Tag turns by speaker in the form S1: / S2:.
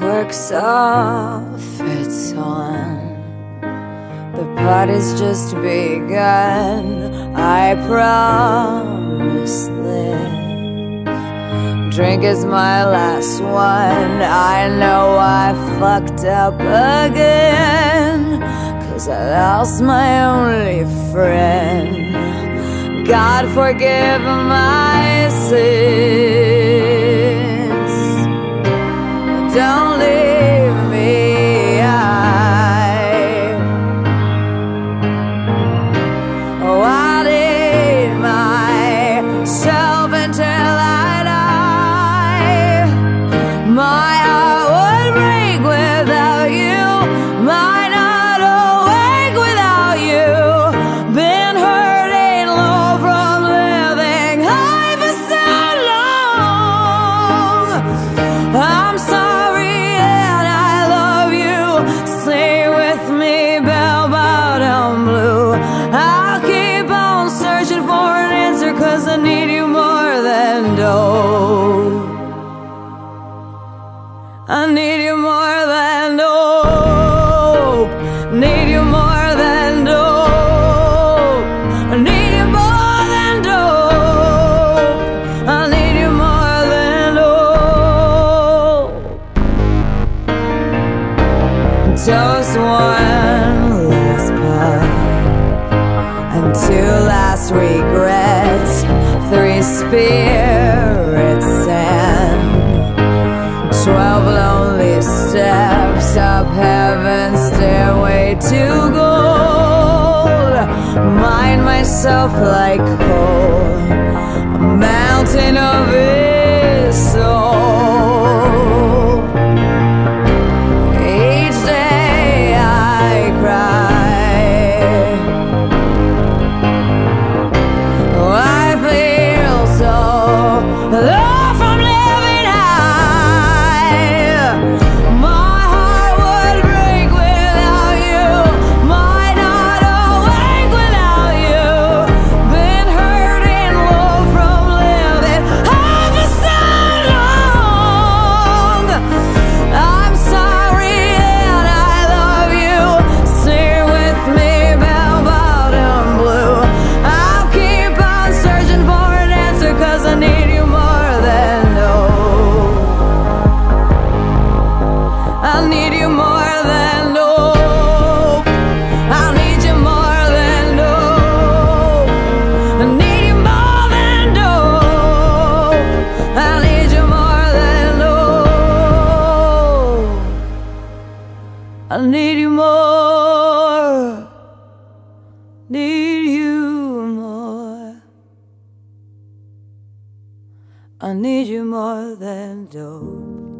S1: quirks off, it's on. The party's just begun. I promise this. Drink is my last one. I know I fucked up again. Cause I lost my only friend. God forgive my I need you more than dope. Need you more than dope. I need you more than dope. I need you more than dope. Toast one last puff and two last regrets. Three spirits Mind myself like coal, a mountain of his I need you more. Need you more. I need you more than dope.